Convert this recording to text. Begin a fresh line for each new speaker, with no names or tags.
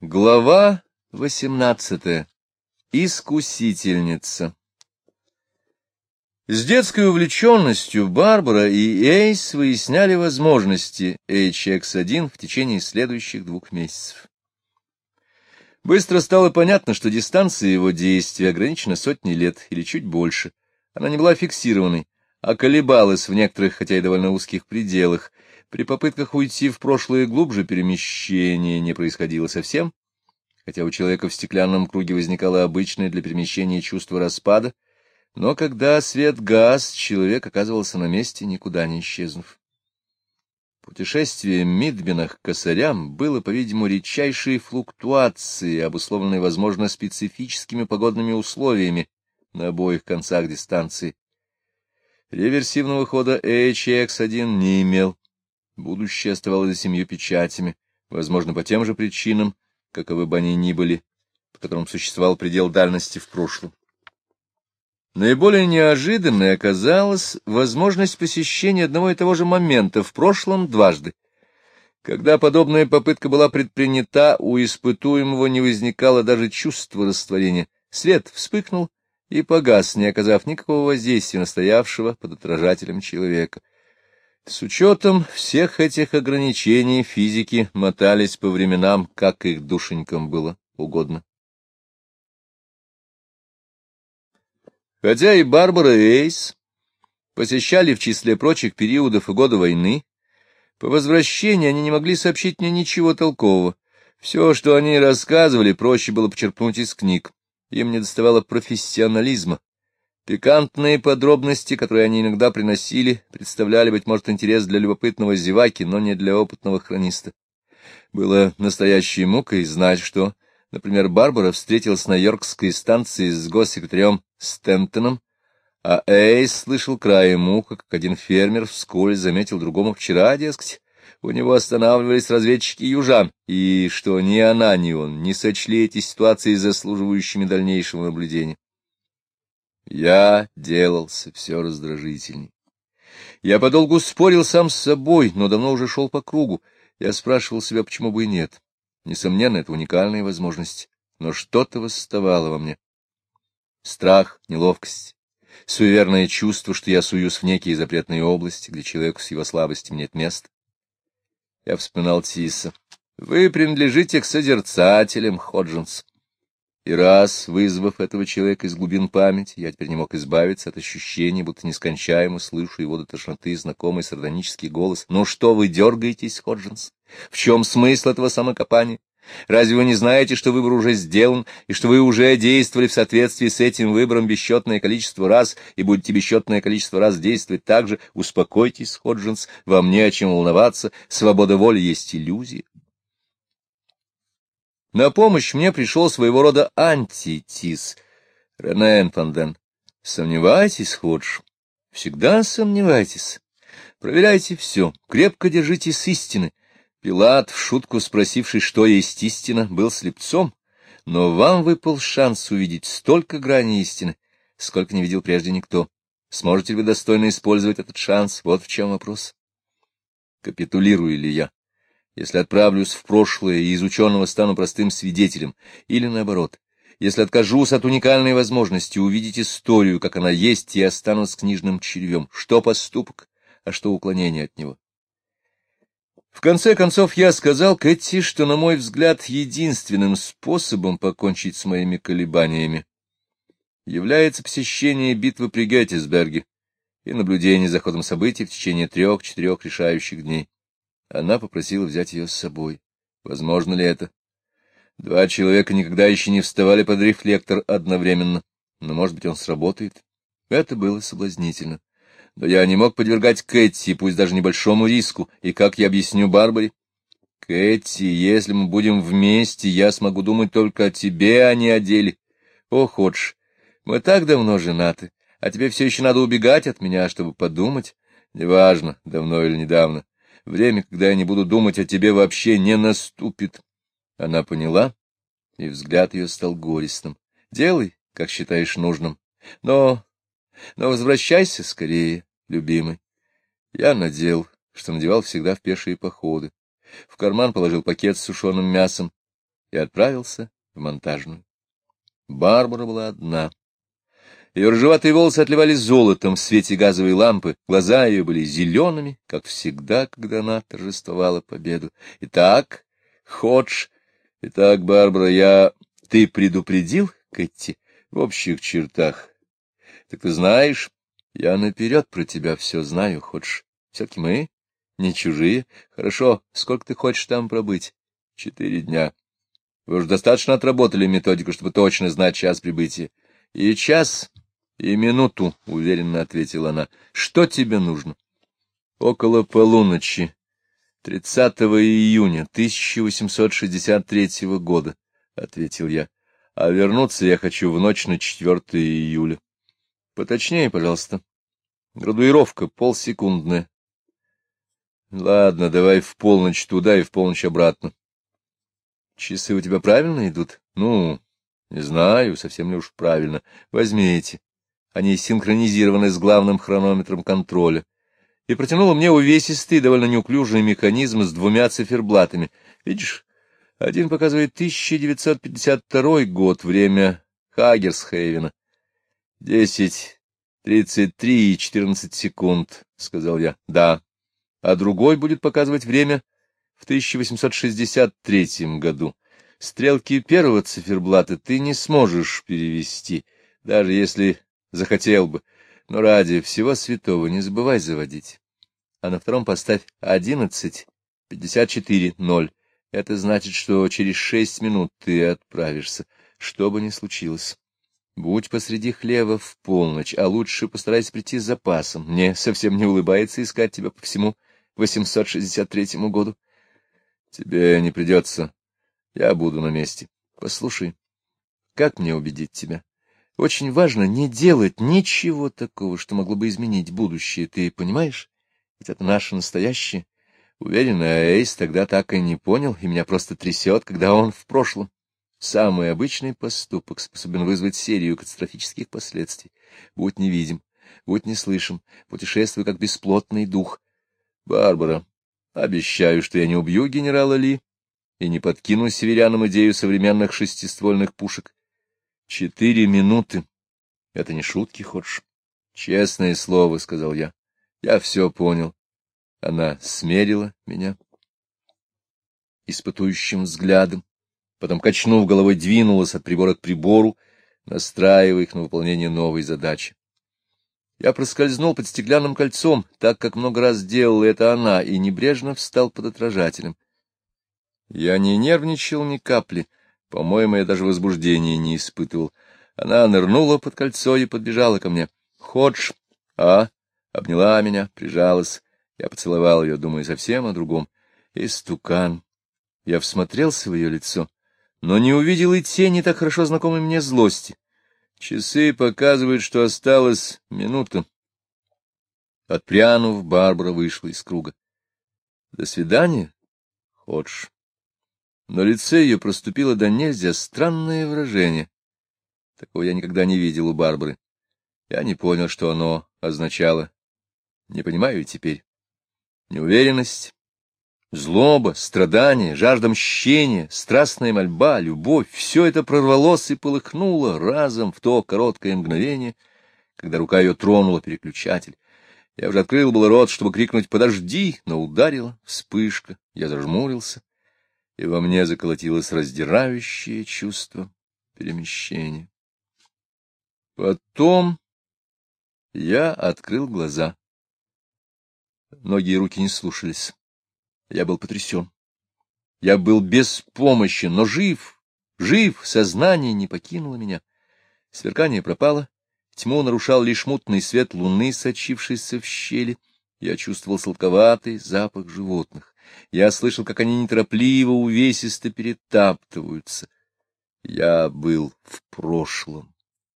Глава восемнадцатая. Искусительница. С детской увлеченностью Барбара и Эйс выясняли возможности HX1 в течение следующих двух месяцев. Быстро стало понятно, что дистанция его действия ограничена сотней лет или чуть больше. Она не была фиксированной, а колебалась в некоторых, хотя и довольно узких пределах, при попытках уйти в прошлое глубже перемещения не происходило совсем, хотя у человека в стеклянном круге возникало обычное для перемещения чувство распада, но когда свет газ, человек оказывался на месте, никуда не исчезнув. Путешествие Мидбина к косарям было, по-видимому, редчайшей флуктуацией, обусловленной, возможно, специфическими погодными условиями на обоих концах дистанции. Реверсивного хода HX-1 не имел, Будущее оставалось за семью печатями, возможно, по тем же причинам, каковы бы они ни были, по которым существовал предел дальности в прошлом. Наиболее неожиданной оказалась возможность посещения одного и того же момента в прошлом дважды. Когда подобная попытка была предпринята, у испытуемого не возникало даже чувства растворения. Свет вспыхнул и погас, не оказав никакого воздействия на стоявшего под отражателем человека. С учетом всех этих ограничений физики мотались по временам, как их душенькам было угодно. Хотя и Барбара и Эйс посещали в числе прочих периодов и года войны, по возвращении они не могли сообщить мне ничего толкового. Все, что они рассказывали, проще было почерпнуть из книг. Им не доставало профессионализма, Пикантные подробности, которые они иногда приносили, представляли, быть может, интерес для любопытного зеваки, но не для опытного хрониста. Было настоящей мукой знать, что, например, Барбара встретилась на Йоркской станции с госсекретарем Стэмптоном, а Эйс слышал краем уха, как один фермер вскользь заметил другому вчера, дескать, у него останавливались разведчики южан, и что ни она, ни он не сочли эти ситуации заслуживающими дальнейшего наблюдения. Я делался все раздражительней. Я подолгу спорил сам с собой, но давно уже шел по кругу. Я спрашивал себя, почему бы и нет. Несомненно, это уникальная возможность, но что-то восставало во мне. Страх, неловкость, суеверное чувство, что я суюсь в некие запретные области, где человеку с его слабостями нет места. Я вспоминал Тиса. Вы принадлежите к созерцателям, Ходжинс. И раз, вызвав этого человека из глубин памяти, я теперь не мог избавиться от ощущения, будто нескончаемо слышу его до тошноты знакомый сардонический голос. «Ну что вы дергаетесь, Ходжинс? В чем смысл этого самокопания? Разве вы не знаете, что выбор уже сделан, и что вы уже действовали в соответствии с этим выбором бесчетное количество раз, и будете бесчетное количество раз действовать так же? Успокойтесь, Ходжинс, вам не о чем волноваться, свобода воли есть иллюзия. На помощь мне пришел своего рода антитис. Рене Энфанден. Сомневайтесь, Ходж. Всегда сомневайтесь. Проверяйте все. Крепко держитесь истины. Пилат, в шутку спросивший, что есть истина, был слепцом, но вам выпал шанс увидеть столько граней истины, сколько не видел прежде никто. Сможете ли вы достойно использовать этот шанс? Вот в чем вопрос. Капитулирую ли я? Если отправлюсь в прошлое и из ученого стану простым свидетелем, или наоборот, если откажусь от уникальной возможности увидеть историю, как она есть, и останусь книжным червем, что поступок, а что уклонение от него. В конце концов, я сказал Кэти, что, на мой взгляд, единственным способом покончить с моими колебаниями является посещение битвы при Геттисберге и наблюдение за ходом событий в течение трех-четырех решающих дней. Она попросила взять ее с собой. Возможно ли это? Два человека никогда еще не вставали под рефлектор одновременно, но, может быть, он сработает. Это было соблазнительно. Но я не мог подвергать Кэти, пусть даже небольшому риску, и как я объясню Барбаре? Кэти, если мы будем вместе, я смогу думать только о тебе, а не о деле. О, Ходж, мы так давно женаты, а тебе все еще надо убегать от меня, чтобы подумать. Неважно, давно или недавно. Время, когда я не буду думать о тебе, вообще не наступит. Она поняла, и взгляд ее стал горестным. Делай, как считаешь нужным. Но... но возвращайся скорее, любимый. Я надел, что надевал всегда в пешие походы. В карман положил пакет с сушеным мясом. и отправился в монтажную. Барбара была одна. Ее ржеватые волосы отливали золотом в свете газовой лампы, глаза ее были зелеными, как всегда, когда она торжествовала победу. «Итак, Ходж, итак, Барбара, я... Ты предупредил, Кэти, в общих чертах? Так ты знаешь, я наперед про тебя все знаю, Ходж. Все-таки мы не чужие. Хорошо, сколько ты хочешь там пробыть? Четыре дня. Вы уже достаточно отработали методику, чтобы точно знать час прибытия. И час, и минуту, — уверенно ответила она. Что тебе нужно? Около полуночи, 30 июня 1863 года, — ответил я. А вернуться я хочу в ночь на 4 июля. Поточнее, пожалуйста. Градуировка полсекундная. Ладно, давай в полночь туда и в полночь обратно. Часы у тебя правильно идут? Ну, не знаю, совсем ли уж правильно. Возьми эти. Они синхронизированы с главным хронометром контроля. И протянула мне увесистый, довольно неуклюжий механизм с двумя циферблатами. Видишь, один показывает 1952 год, время Хагерсхейвена. Десять, тридцать три и четырнадцать секунд, — сказал я. Да. А другой будет показывать время в 1863 году. Стрелки первого циферблата ты не сможешь перевести, даже если захотел бы, но ради всего святого не забывай заводить. А на втором поставь одиннадцать, пятьдесят четыре, ноль. Это значит, что через шесть минут ты отправишься, что бы ни случилось. Будь посреди хлева в полночь, а лучше постарайся прийти с запасом. Мне совсем не улыбается искать тебя по всему 863 году. Тебе не придется. Я буду на месте. Послушай, как мне убедить тебя? Очень важно не делать ничего такого, что могло бы изменить будущее, ты понимаешь? Ведь это наше настоящее. Уверен, Эйс тогда так и не понял, и меня просто трясет, когда он в прошлом. Самый обычный поступок способен вызвать серию катастрофических последствий. Будь невидим, будь неслышим, путешествуй как бесплотный дух. Барбара, обещаю, что я не убью генерала Ли и не подкину северянам идею современных шестиствольных пушек. Четыре минуты. Это не шутки, Ходж. Честное слово, — сказал я. Я все понял. Она смерила меня испытующим взглядом, потом, качнув головой, двинулась от прибора к прибору, настраивая их на выполнение новой задачи. Я проскользнул под стеклянным кольцом, так как много раз делала это она, и небрежно встал под отражателем. Я не нервничал ни капли, по-моему, я даже возбуждения не испытывал. Она нырнула под кольцо и подбежала ко мне. «Ходж!» «А?» Обняла меня, прижалась. Я поцеловал ее, думая совсем о другом. Истукан. Я всмотрелся в ее лицо, но не увидел и тени так хорошо знакомой мне злости. Часы показывают, что осталась минута. Отпрянув, Барбара вышла из круга. — До свидания, Ходж. На лице ее проступило до нельзя странное выражение. Такого я никогда не видел у Барбары. Я не понял, что оно означало. Не понимаю теперь. Неуверенность, злоба, страдание, жажда мщения, страстная мольба, любовь — все это прорвалось и полыхнуло разом в то короткое мгновение, когда рука ее тронула переключатель. Я уже открыл был рот, чтобы крикнуть «Подожди!», но ударила вспышка. Я зажмурился и во мне заколотилось раздирающее чувство перемещения. Потом я открыл глаза. Ноги и руки не слушались. Я был потрясен. Я был беспомощен, но жив, жив, сознание не покинуло меня. Сверкание пропало, тьму нарушал лишь мутный свет луны, сочившийся в щели. Я чувствовал сладковатый запах животных. Я слышал, как они неторопливо, увесисто перетаптываются. Я был в прошлом.